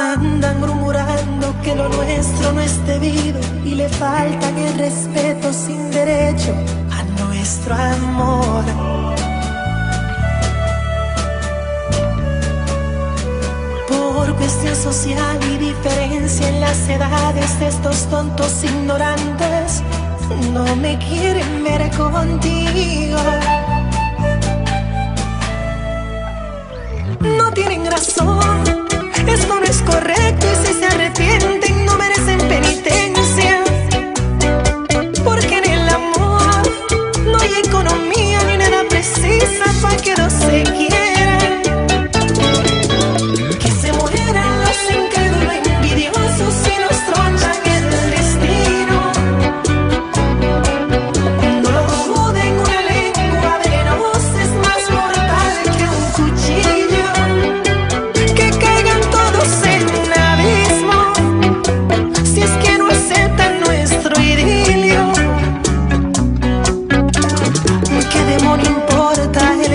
Andan murmurando que lo nuestro no es debido y le faltan el respeto sin derecho a nuestro amor. Por cuestión social y diferencia en las edades de estos tontos ignorantes, no me quieren ver contigo. No tienen razón es correcto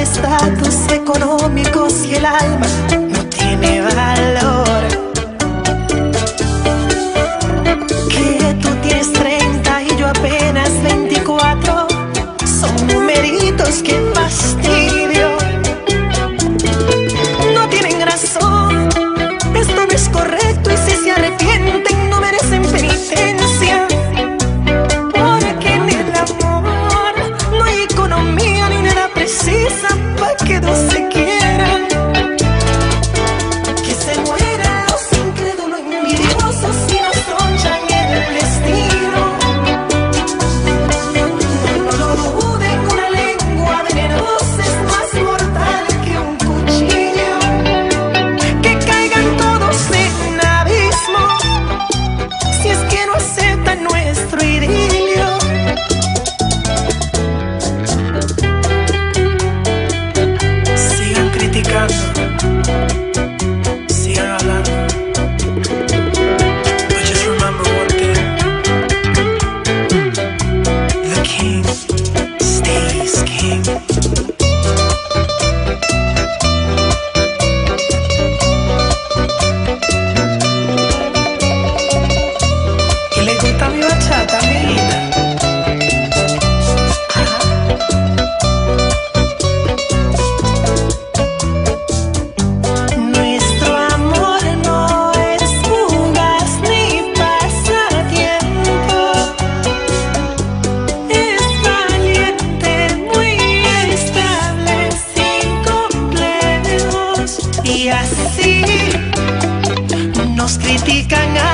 estatus económicos y el alma no tiene valor. thì càng ngày.